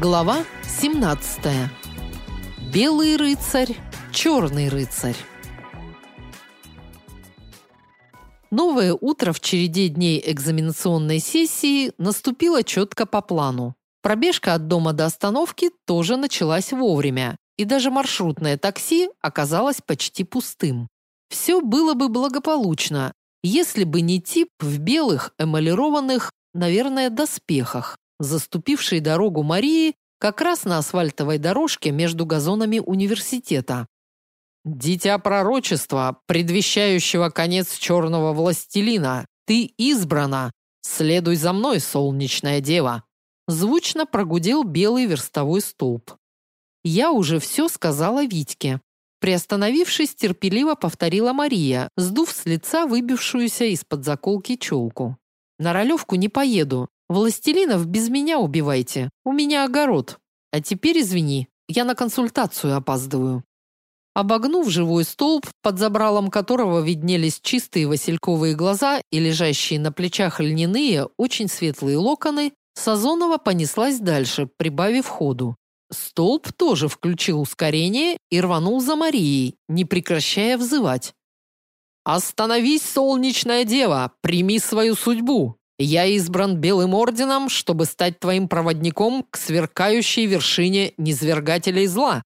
Глава 17. Белый рыцарь, черный рыцарь. Новое утро в череде дней экзаменационной сессии наступило четко по плану. Пробежка от дома до остановки тоже началась вовремя, и даже маршрутное такси оказалось почти пустым. Все было бы благополучно, если бы не тип в белых эмалированных, наверное, доспехах, заступивший дорогу Марии как раз на асфальтовой дорожке между газонами университета. Дитя пророчества, предвещающего конец черного властелина, ты избрана. Следуй за мной, солнечная дева. Звучно прогудел белый верстовой столб. Я уже все сказала Витьке. Приостановившись, терпеливо повторила Мария, сдув с лица выбившуюся из-под заколки челку. На ролевку не поеду. Властелинов без меня убивайте. У меня огород. А теперь извини, я на консультацию опаздываю. Обогнув живой столб, под забралом которого виднелись чистые васильковые глаза и лежащие на плечах льняные, очень светлые локоны, Сазонова понеслась дальше, прибавив ходу. Столб тоже включил ускорение и рванул за Марией, не прекращая взывать. «Остановись, солнечная дева! Прими свою судьбу! Я избран Белым Орденом, чтобы стать твоим проводником к сверкающей вершине низвергателей зла!»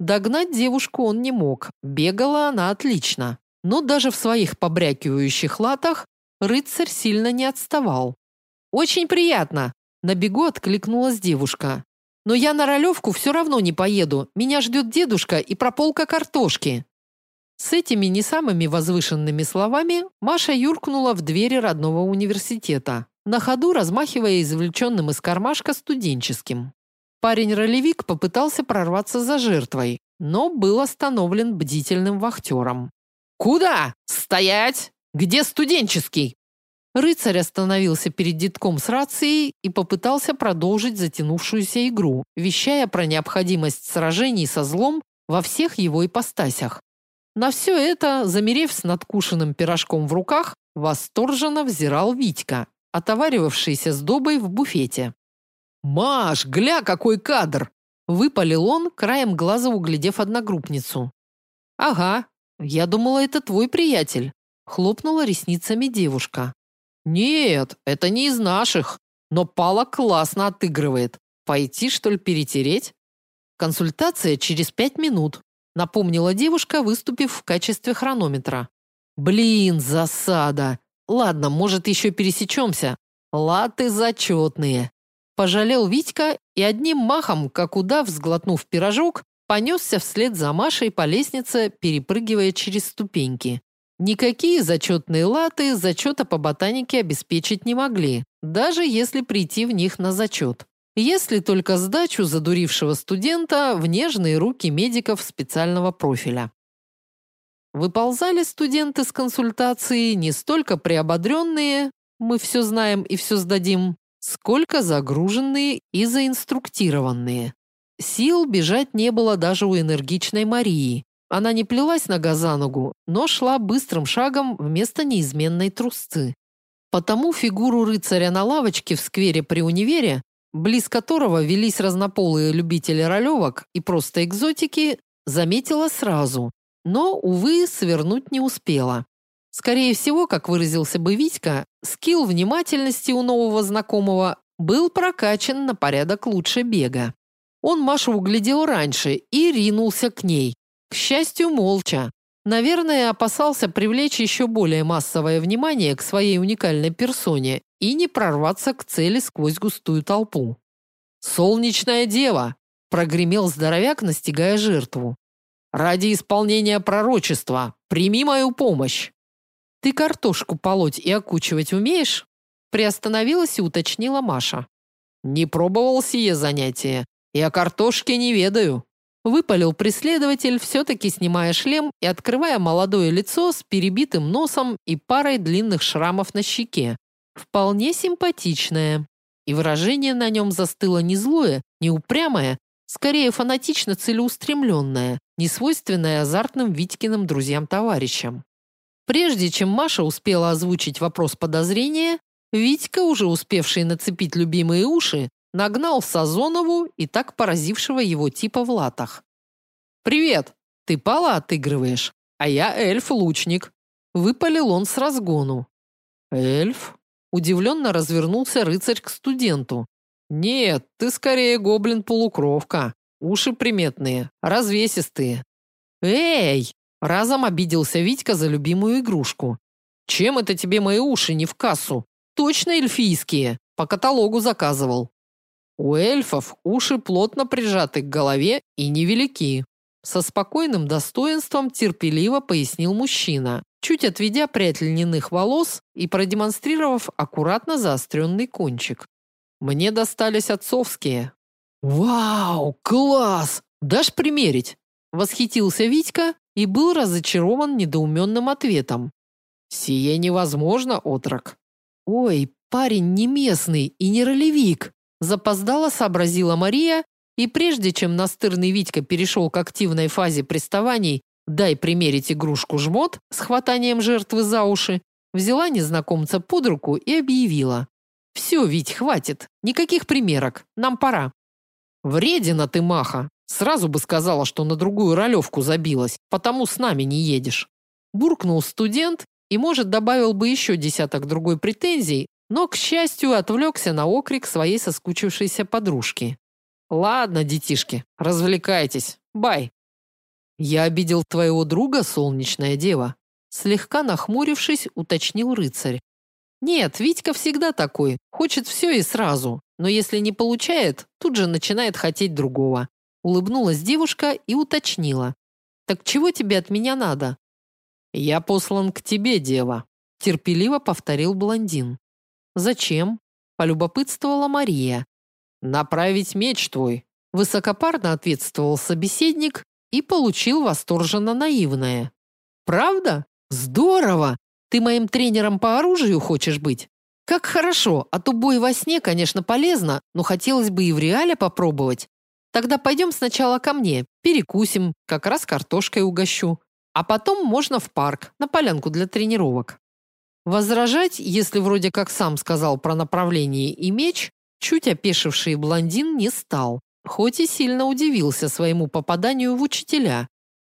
Догнать девушку он не мог, бегала она отлично. Но даже в своих побрякивающих латах рыцарь сильно не отставал. «Очень приятно!» – на бегу откликнулась девушка. «Но я на ролевку все равно не поеду. Меня ждет дедушка и прополка картошки». С этими не самыми возвышенными словами Маша юркнула в двери родного университета, на ходу размахивая извлеченным из кармашка студенческим. Парень-ролевик попытался прорваться за жертвой, но был остановлен бдительным вахтером. «Куда? Стоять! Где студенческий?» Рыцарь остановился перед детком с рацией и попытался продолжить затянувшуюся игру, вещая про необходимость сражений со злом во всех его ипостасях. На все это, замерев с надкушенным пирожком в руках, восторженно взирал Витька, отоваривавшийся с добой в буфете. «Маш, гля, какой кадр!» Выпалил он, краем глаза углядев одногруппницу. «Ага, я думала, это твой приятель», хлопнула ресницами девушка. «Нет, это не из наших, но Пала классно отыгрывает. Пойти, что ли, перетереть?» «Консультация через пять минут», напомнила девушка, выступив в качестве хронометра. «Блин, засада! Ладно, может, еще пересечемся. Латы зачетные. Пожалел Витька и одним махом, как удав, сглотнув пирожок, понесся вслед за Машей по лестнице, перепрыгивая через ступеньки. Никакие зачетные латы зачета по ботанике обеспечить не могли, даже если прийти в них на зачет. Если только сдачу задурившего студента в нежные руки медиков специального профиля. Выползали студенты с консультации не столько приободренные, мы все знаем и все сдадим, сколько загруженные и заинструктированные. Сил бежать не было даже у энергичной Марии. Она не плелась нога за ногу, но шла быстрым шагом вместо неизменной трусцы. Потому фигуру рыцаря на лавочке в сквере при универе, близ которого велись разнополые любители ролевок и просто экзотики, заметила сразу, но, увы, свернуть не успела. Скорее всего, как выразился бы Витька, скилл внимательности у нового знакомого был прокачан на порядок лучше бега. Он Машу углядел раньше и ринулся к ней. К счастью, молча. Наверное, опасался привлечь еще более массовое внимание к своей уникальной персоне и не прорваться к цели сквозь густую толпу. «Солнечная дева!» – прогремел здоровяк, настигая жертву. «Ради исполнения пророчества прими мою помощь!» Ты картошку полоть и окучивать умеешь? Приостановилась и уточнила Маша. Не пробовал сие занятие. И о картошке не ведаю. Выпалил преследователь, все-таки снимая шлем и открывая молодое лицо с перебитым носом и парой длинных шрамов на щеке. Вполне симпатичное. И выражение на нем застыло не злое, не упрямое, скорее фанатично целеустремленное, несвойственное азартным Витькиным друзьям-товарищам. Прежде чем Маша успела озвучить вопрос подозрения, Витька, уже успевший нацепить любимые уши, нагнал Сазонову и так поразившего его типа в латах. «Привет! Ты пала отыгрываешь, а я эльф-лучник». Выпалил он с разгону. «Эльф?» Удивленно развернулся рыцарь к студенту. «Нет, ты скорее гоблин-полукровка. Уши приметные, развесистые». «Эй!» Разом обиделся Витька за любимую игрушку. «Чем это тебе мои уши не в кассу? Точно эльфийские. По каталогу заказывал». У эльфов уши плотно прижаты к голове и невелики. Со спокойным достоинством терпеливо пояснил мужчина, чуть отведя прядь льняных волос и продемонстрировав аккуратно заостренный кончик. Мне достались отцовские. Вау, класс! Дашь примерить? Восхитился Витька и был разочарован недоуменным ответом. Сие невозможно, отрок. Ой, парень не местный и не ролевик. Запоздала сообразила Мария, и прежде чем настырный Витька перешел к активной фазе приставаний «дай примерить игрушку-жмот» с хватанием жертвы за уши, взяла незнакомца под руку и объявила. «Все, Вить, хватит. Никаких примерок. Нам пора». «Вредина ты, Маха. Сразу бы сказала, что на другую ролевку забилась, потому с нами не едешь». Буркнул студент и, может, добавил бы еще десяток другой претензий, но, к счастью, отвлекся на окрик своей соскучившейся подружки. «Ладно, детишки, развлекайтесь. Бай!» «Я обидел твоего друга, солнечная дева?» Слегка нахмурившись, уточнил рыцарь. «Нет, Витька всегда такой, хочет все и сразу, но если не получает, тут же начинает хотеть другого». Улыбнулась девушка и уточнила. «Так чего тебе от меня надо?» «Я послан к тебе, дева», терпеливо повторил блондин. Зачем? полюбопытствовала Мария. Направить меч твой, высокопарно ответствовал собеседник и получил восторженно наивное. Правда? Здорово. Ты моим тренером по оружию хочешь быть? Как хорошо, а то бой во сне, конечно, полезно, но хотелось бы и в реале попробовать. Тогда пойдем сначала ко мне, перекусим, как раз картошкой угощу. А потом можно в парк, на полянку для тренировок. Возражать, если вроде как сам сказал про направление и меч, чуть опешивший блондин не стал, хоть и сильно удивился своему попаданию в учителя.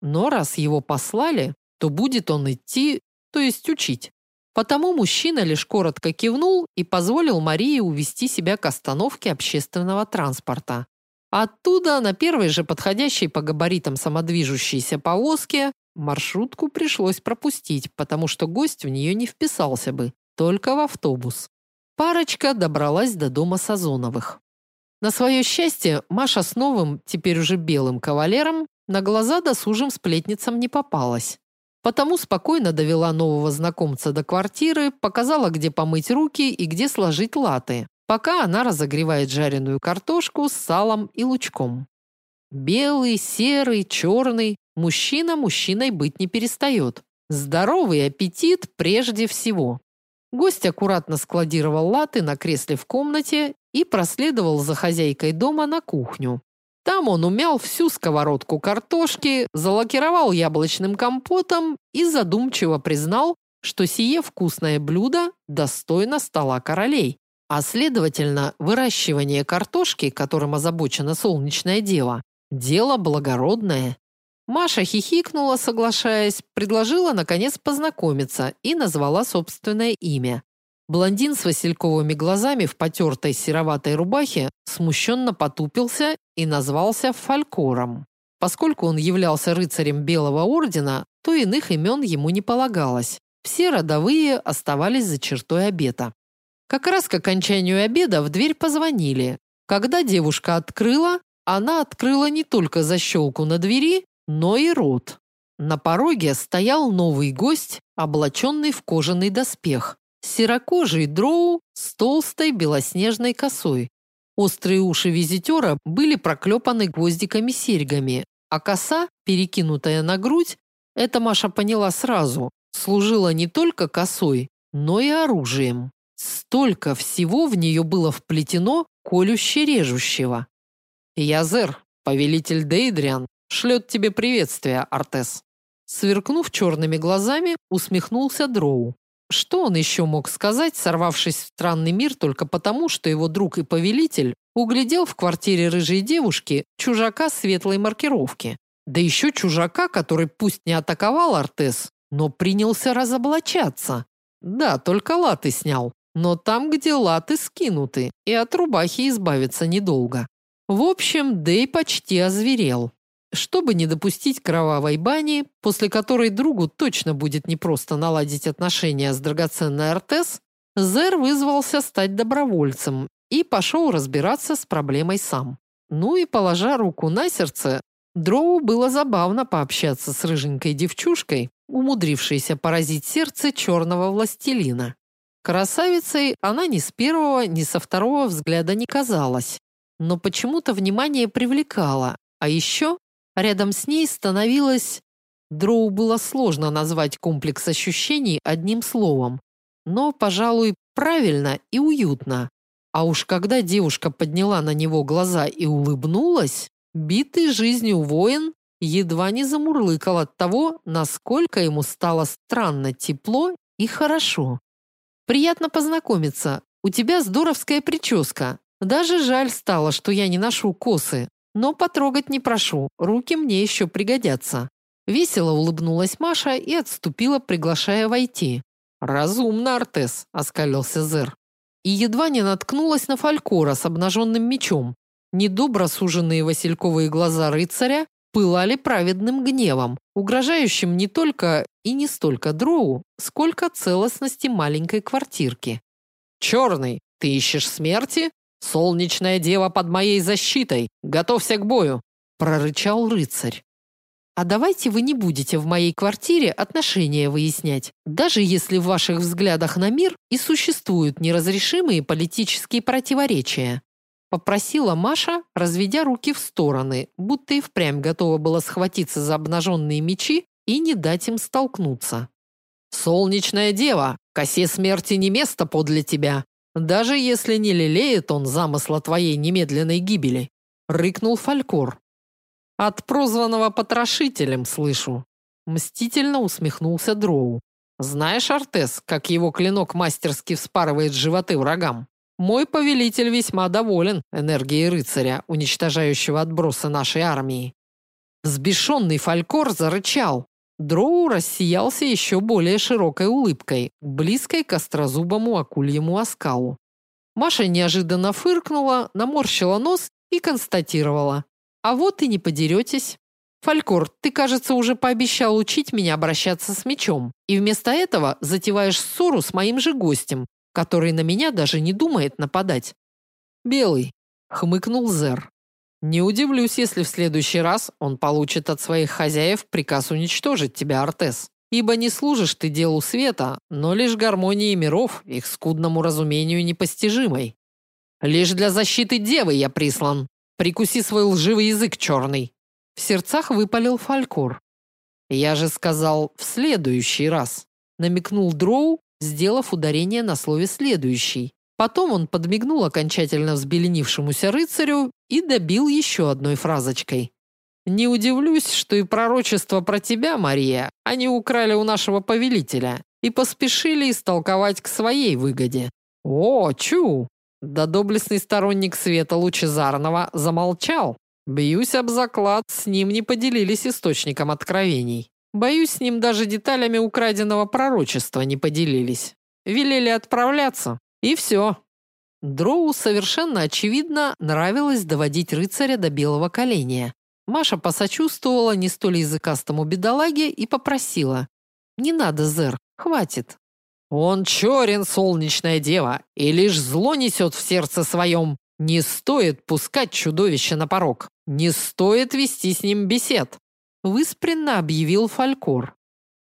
Но раз его послали, то будет он идти, то есть учить. Потому мужчина лишь коротко кивнул и позволил Марии увести себя к остановке общественного транспорта. Оттуда на первой же подходящей по габаритам самодвижущейся повозке Маршрутку пришлось пропустить, потому что гость в нее не вписался бы, только в автобус. Парочка добралась до дома Сазоновых. На свое счастье, Маша с новым, теперь уже белым кавалером на глаза досужим сплетницам не попалась. Потому спокойно довела нового знакомца до квартиры, показала, где помыть руки и где сложить латы, пока она разогревает жареную картошку с салом и лучком. Белый, серый, черный, Мужчина мужчиной быть не перестает. Здоровый аппетит прежде всего. Гость аккуратно складировал латы на кресле в комнате и проследовал за хозяйкой дома на кухню. Там он умял всю сковородку картошки, залакировал яблочным компотом и задумчиво признал, что сие вкусное блюдо достойно стола королей. А следовательно, выращивание картошки, которым озабочена солнечная дева, дело благородное. Маша хихикнула, соглашаясь, предложила наконец познакомиться и назвала собственное имя. Блондин с васильковыми глазами в потертой сероватой рубахе смущенно потупился и назвался Фалькором. Поскольку он являлся рыцарем Белого ордена, то иных имен ему не полагалось. Все родовые оставались за чертой обета. Как раз к окончанию обеда в дверь позвонили. Когда девушка открыла, она открыла не только защелку на двери, но и рот. На пороге стоял новый гость, облаченный в кожаный доспех. Серокожий дроу с толстой белоснежной косой. Острые уши визитера были проклепаны гвоздиками-серьгами, а коса, перекинутая на грудь, это Маша поняла сразу, служила не только косой, но и оружием. Столько всего в нее было вплетено колюще-режущего. Язер, повелитель Дейдриан, шлет тебе приветствие, Артес. Сверкнув черными глазами, усмехнулся Дроу. Что он еще мог сказать, сорвавшись в странный мир только потому, что его друг и повелитель углядел в квартире рыжей девушки чужака светлой маркировки. Да еще чужака, который пусть не атаковал Артес, но принялся разоблачаться. Да, только латы снял, но там, где латы скинуты, и от рубахи избавиться недолго. В общем, Дэй почти озверел. Чтобы не допустить кровавой бани, после которой другу точно будет непросто наладить отношения с драгоценной Артес, Зер вызвался стать добровольцем и пошел разбираться с проблемой сам. Ну и положа руку на сердце, Дроу было забавно пообщаться с рыженькой девчушкой, умудрившейся поразить сердце черного властелина. Красавицей она ни с первого, ни со второго взгляда не казалась, но почему-то внимание привлекала, а еще рядом с ней становилось... Дроу было сложно назвать комплекс ощущений одним словом, но, пожалуй, правильно и уютно. А уж когда девушка подняла на него глаза и улыбнулась, битый жизнью воин едва не замурлыкал от того, насколько ему стало странно тепло и хорошо. Приятно познакомиться. У тебя здоровская прическа. Даже жаль стало, что я не ношу косы, но потрогать не прошу. Руки мне еще пригодятся. Весело улыбнулась Маша и отступила, приглашая войти. Разумно, Артес, оскалился Зер. И едва не наткнулась на Фалькора с обнаженным мечом. Недобро суженные васильковые глаза рыцаря пылали праведным гневом, угрожающим не только и не столько дроу, сколько целостности маленькой квартирки. «Черный, ты ищешь смерти? Солнечная дева под моей защитой! Готовься к бою!» прорычал рыцарь. А давайте вы не будете в моей квартире отношения выяснять, даже если в ваших взглядах на мир и существуют неразрешимые политические противоречия. Попросила Маша, разведя руки в стороны, будто и впрямь готова была схватиться за обнаженные мечи и не дать им столкнуться. «Солнечная дева, косе смерти не место подле тебя, даже если не лелеет он замысла твоей немедленной гибели», рыкнул Фалькор. «От прозванного потрошителем слышу», мстительно усмехнулся Дроу. «Знаешь, Артес, как его клинок мастерски вспарывает животы врагам?» Мой повелитель весьма доволен энергией рыцаря, уничтожающего отбросы нашей армии. Взбешенный Фалькор зарычал. Дроу рассиялся еще более широкой улыбкой, близкой к острозубому акульему оскалу. Маша неожиданно фыркнула, наморщила нос и констатировала: "А вот и не подеретесь. Фалькор, ты, кажется, уже пообещал учить меня обращаться с мечом, и вместо этого затеваешь ссору с моим же гостем, который на меня даже не думает нападать. Белый, хмыкнул Зер. Не удивлюсь, если в следующий раз он получит от своих хозяев приказ уничтожить тебя, Артес. Ибо не служишь ты делу света, но лишь гармонии миров, их скудному разумению непостижимой. Лишь для защиты девы я прислан. Прикуси свой лживый язык черный. В сердцах выпалил Фалькор. Я же сказал в следующий раз, намекнул Дроу, сделав ударение на слове следующий. Потом он подмигнул окончательно взбеленившемуся рыцарю и добил еще одной фразочкой. Не удивлюсь, что и пророчество про тебя, Мария, они украли у нашего повелителя и поспешили истолковать к своей выгоде. О, чу! Да доблестный сторонник света лучезарного замолчал. Бьюсь об заклад, с ним не поделились источником откровений. Боюсь, с ним даже деталями украденного пророчества не поделились. Велели отправляться, и все. Дроу совершенно очевидно нравилось доводить рыцаря до белого коленя. Маша посочувствовала не столь языкастому бедолаге и попросила: "Не надо, Зер, хватит. Он черен, солнечная дева, и лишь зло несет в сердце своем. Не стоит пускать чудовище на порог. Не стоит вести с ним бесед выспренно объявил Фалькор.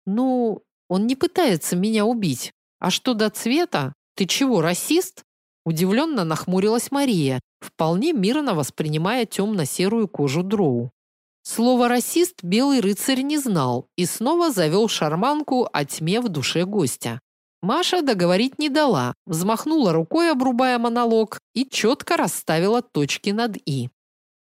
Ну, он не пытается меня убить. А что до цвета? Ты чего, расист? Удивленно нахмурилась Мария, вполне мирно воспринимая темно-серую кожу дроу. Слово расист белый рыцарь не знал и снова завел шарманку о тьме в душе гостя. Маша договорить не дала, взмахнула рукой, обрубая монолог, и четко расставила точки над и.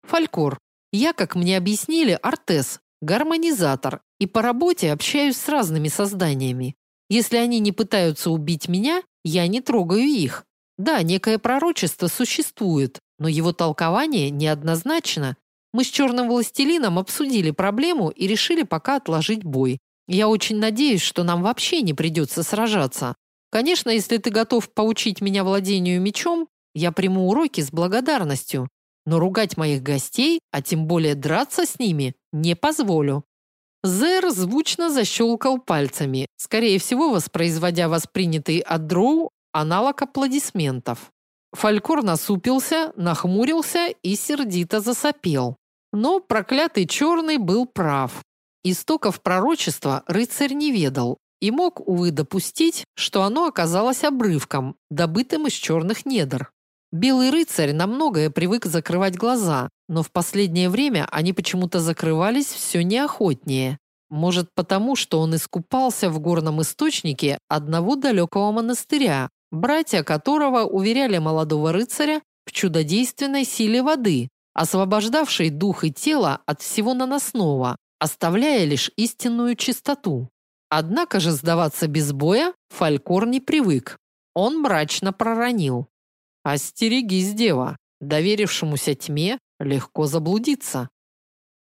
Фалькор, я, как мне объяснили, Артес, гармонизатор и по работе общаюсь с разными созданиями. Если они не пытаются убить меня, я не трогаю их. Да, некое пророчество существует, но его толкование неоднозначно. Мы с черным властелином обсудили проблему и решили пока отложить бой. Я очень надеюсь, что нам вообще не придется сражаться. Конечно, если ты готов поучить меня владению мечом, я приму уроки с благодарностью, но ругать моих гостей, а тем более драться с ними, не позволю. Зер звучно защелкал пальцами, скорее всего, воспроизводя воспринятый от Дроу аналог аплодисментов. Фалькор насупился, нахмурился и сердито засопел. Но проклятый черный был прав. Истоков пророчества рыцарь не ведал и мог, увы, допустить, что оно оказалось обрывком, добытым из черных недр. Белый рыцарь на многое привык закрывать глаза, но в последнее время они почему-то закрывались все неохотнее. Может, потому, что он искупался в горном источнике одного далекого монастыря, братья которого уверяли молодого рыцаря в чудодейственной силе воды, освобождавшей дух и тело от всего наносного, оставляя лишь истинную чистоту. Однако же сдаваться без боя Фалькор не привык. Он мрачно проронил: Остерегись, дева, доверившемуся тьме легко заблудиться.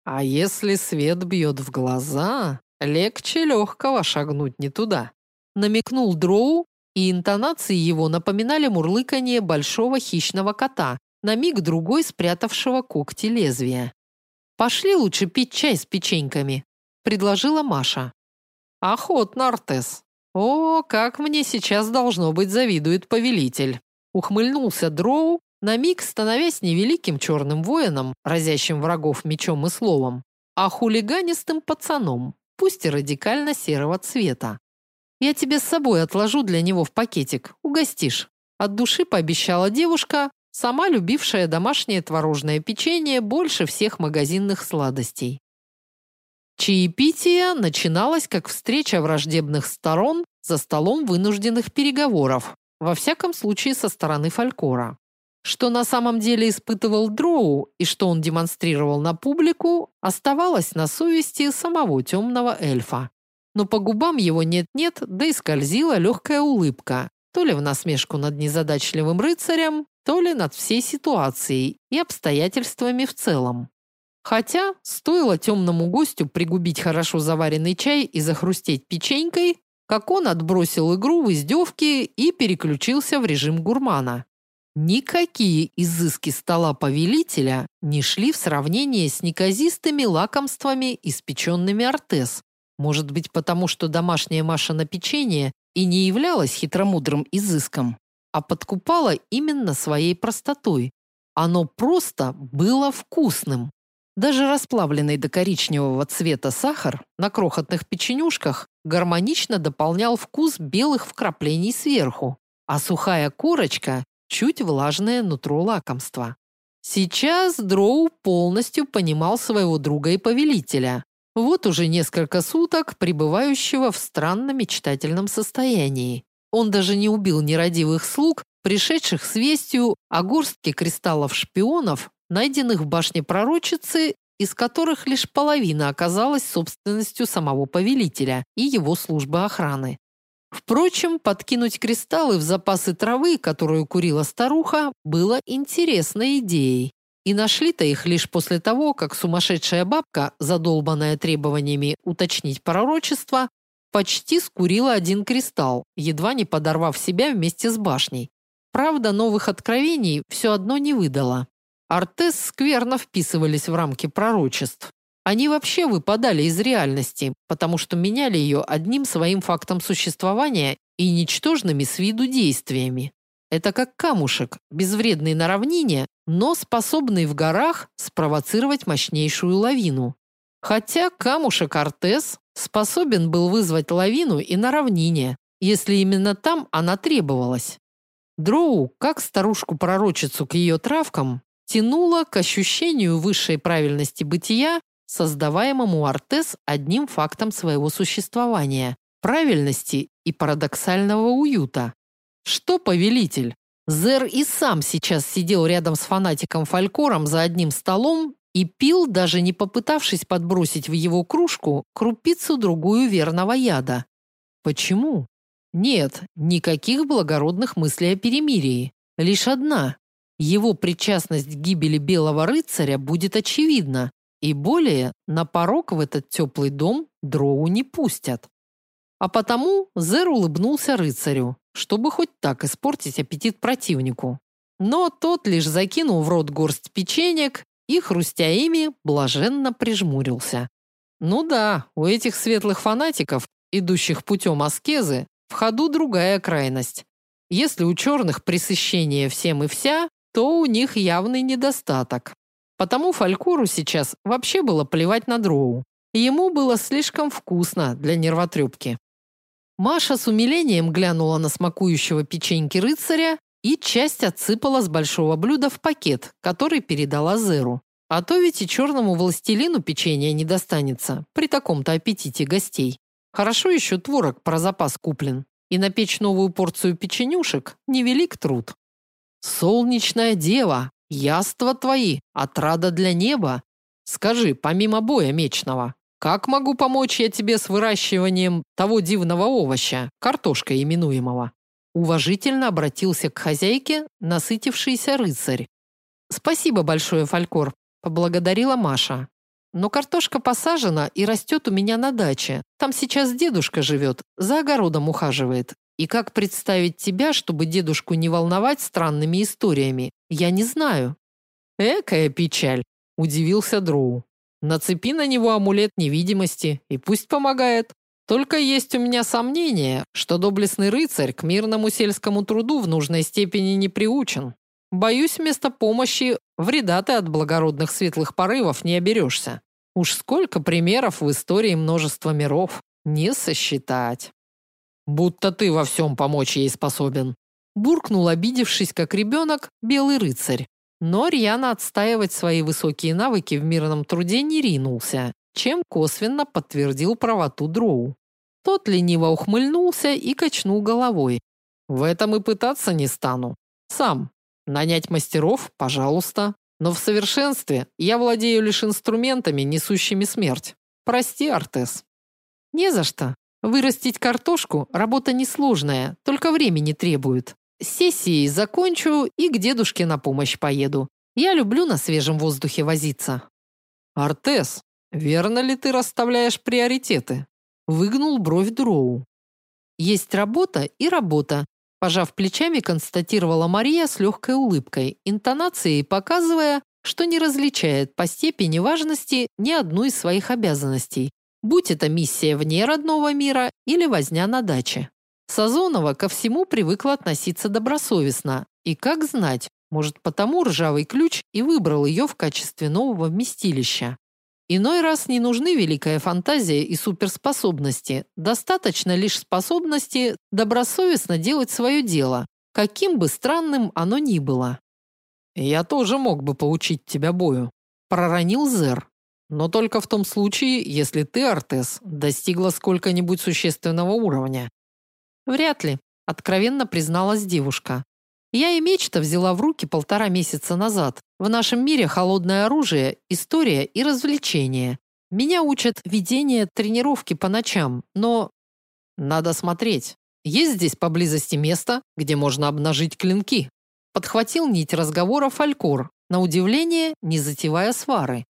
А если свет бьет в глаза, легче легкого шагнуть не туда. Намекнул Дроу, и интонации его напоминали мурлыканье большого хищного кота, на миг другой спрятавшего когти лезвия. Пошли лучше пить чай с печеньками, предложила Маша. Охотно, Артес. О, как мне сейчас должно быть завидует повелитель. Ухмыльнулся Дроу, на миг становясь невеликим черным воином, разящим врагов мечом и словом, а хулиганистым пацаном, пусть и радикально серого цвета. Я тебе с собой отложу для него в пакетик, угостишь. От души пообещала девушка, сама любившая домашнее творожное печенье больше всех магазинных сладостей. Чаепитие начиналось как встреча враждебных сторон за столом вынужденных переговоров, во всяком случае, со стороны Фалькора. Что на самом деле испытывал Дроу и что он демонстрировал на публику, оставалось на совести самого темного эльфа. Но по губам его нет-нет, да и скользила легкая улыбка, то ли в насмешку над незадачливым рыцарем, то ли над всей ситуацией и обстоятельствами в целом. Хотя, стоило темному гостю пригубить хорошо заваренный чай и захрустеть печенькой, как он отбросил игру в издевки и переключился в режим гурмана. Никакие изыски стола повелителя не шли в сравнение с неказистыми лакомствами, испеченными Артес. Может быть, потому что домашняя Маша на печенье и не являлась хитромудрым изыском, а подкупала именно своей простотой. Оно просто было вкусным. Даже расплавленный до коричневого цвета сахар на крохотных печенюшках гармонично дополнял вкус белых вкраплений сверху, а сухая корочка чуть влажное нутро лакомства. Сейчас Дроу полностью понимал своего друга и повелителя. Вот уже несколько суток пребывающего в странно-мечтательном состоянии. Он даже не убил нерадивых слуг, пришедших с вестью о горстке кристаллов-шпионов, найденных в башне пророчицы, из которых лишь половина оказалась собственностью самого повелителя и его службы охраны. Впрочем, подкинуть кристаллы в запасы травы, которую курила старуха, было интересной идеей. И нашли-то их лишь после того, как сумасшедшая бабка, задолбанная требованиями уточнить пророчество, почти скурила один кристалл, едва не подорвав себя вместе с башней. Правда, новых откровений все одно не выдала. Артес скверно вписывались в рамки пророчеств. Они вообще выпадали из реальности, потому что меняли ее одним своим фактом существования и ничтожными с виду действиями. Это как камушек, безвредный на равнине, но способный в горах спровоцировать мощнейшую лавину. Хотя камушек Артес способен был вызвать лавину и на равнине, если именно там она требовалась. Дроу, как старушку-пророчицу к ее травкам, тянуло к ощущению высшей правильности бытия, создаваемому Артес одним фактом своего существования правильности и парадоксального уюта. Что повелитель? Зер и сам сейчас сидел рядом с фанатиком Фалькором за одним столом и пил, даже не попытавшись подбросить в его кружку крупицу другую верного яда. Почему? Нет, никаких благородных мыслей о перемирии. Лишь одна. Его причастность к гибели белого рыцаря будет очевидна, и более на порог в этот теплый дом дроу не пустят. А потому Зер улыбнулся рыцарю, чтобы хоть так испортить аппетит противнику. Но тот лишь закинул в рот горсть печенек и, хрустя ими, блаженно прижмурился. Ну да, у этих светлых фанатиков, идущих путем аскезы, в ходу другая крайность. Если у черных пресыщение всем и вся, то у них явный недостаток. Потому Фалькору сейчас вообще было плевать на дроу. Ему было слишком вкусно для нервотрепки. Маша с умилением глянула на смакующего печеньки рыцаря и часть отсыпала с большого блюда в пакет, который передала Зеру. А то ведь и черному властелину печенье не достанется при таком-то аппетите гостей. Хорошо еще творог про запас куплен. И напечь новую порцию печенюшек невелик труд. Солнечная дева, яства твои, отрада для неба. Скажи, помимо боя мечного, как могу помочь я тебе с выращиванием того дивного овоща, картошкой именуемого? Уважительно обратился к хозяйке насытившийся рыцарь. Спасибо большое, Фалькор, поблагодарила Маша. Но картошка посажена и растет у меня на даче. Там сейчас дедушка живет, за огородом ухаживает. И как представить тебя, чтобы дедушку не волновать странными историями, я не знаю. Экая печаль, удивился Дроу. Нацепи на него амулет невидимости и пусть помогает. Только есть у меня сомнение, что доблестный рыцарь к мирному сельскому труду в нужной степени не приучен. Боюсь, вместо помощи вреда ты от благородных светлых порывов не оберешься. Уж сколько примеров в истории множества миров, не сосчитать. Будто ты во всем помочь ей способен. Буркнул, обидевшись, как ребенок, белый рыцарь. Но рьяно отстаивать свои высокие навыки в мирном труде не ринулся, чем косвенно подтвердил правоту Дроу. Тот лениво ухмыльнулся и качнул головой. В этом и пытаться не стану. Сам. Нанять мастеров, пожалуйста. Но в совершенстве я владею лишь инструментами, несущими смерть. Прости, Артес. Не за что. Вырастить картошку работа несложная, только времени требует. С сессией закончу и к дедушке на помощь поеду. Я люблю на свежем воздухе возиться. Артес, верно ли ты расставляешь приоритеты? Выгнул бровь Дроу. Есть работа и работа, Пожав плечами, констатировала Мария с легкой улыбкой, интонацией показывая, что не различает по степени важности ни одну из своих обязанностей, будь это миссия вне родного мира или возня на даче. Сазонова ко всему привыкла относиться добросовестно, и как знать, может, потому ржавый ключ и выбрал ее в качестве нового вместилища. Иной раз не нужны великая фантазия и суперспособности. Достаточно лишь способности добросовестно делать свое дело, каким бы странным оно ни было. Я тоже мог бы поучить тебя бою, проронил Зер. Но только в том случае, если ты, Артес, достигла сколько-нибудь существенного уровня. Вряд ли, откровенно призналась девушка. Я и меч-то взяла в руки полтора месяца назад. В нашем мире холодное оружие, история и развлечения. Меня учат ведение тренировки по ночам, но надо смотреть. Есть здесь поблизости место, где можно обнажить клинки. Подхватил нить разговора Фалькор, на удивление, не затевая свары.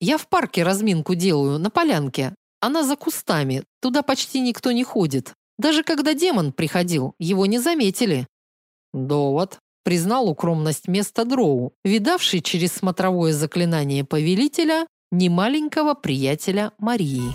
Я в парке разминку делаю на полянке. Она за кустами. Туда почти никто не ходит. Даже когда демон приходил, его не заметили. Довод. Признал укромность места Дроу, видавший через смотровое заклинание повелителя немаленького приятеля Марии.